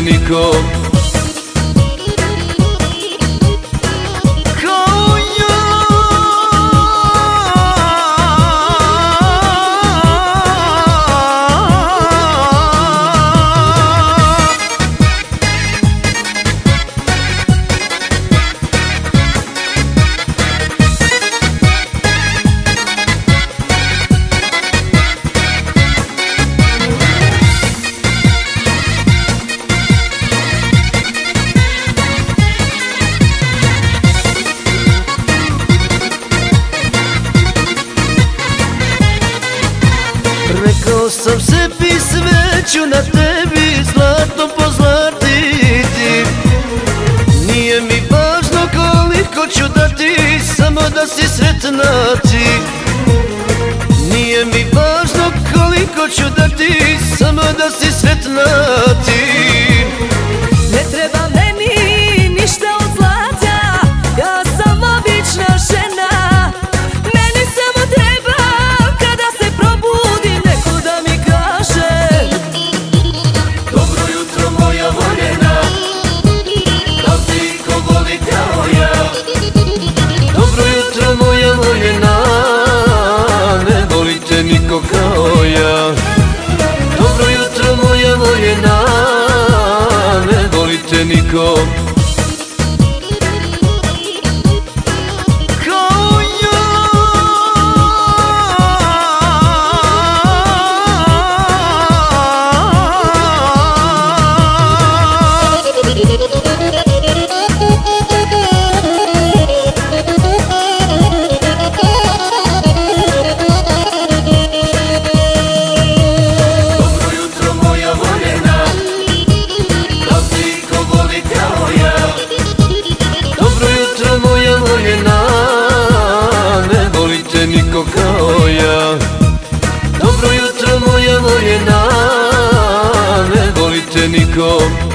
نہیں کو سب سے پیس میں نیم پاس کچھ ناچی نیم اتنی کچھ دتی سم دسی ستنا کو نہیں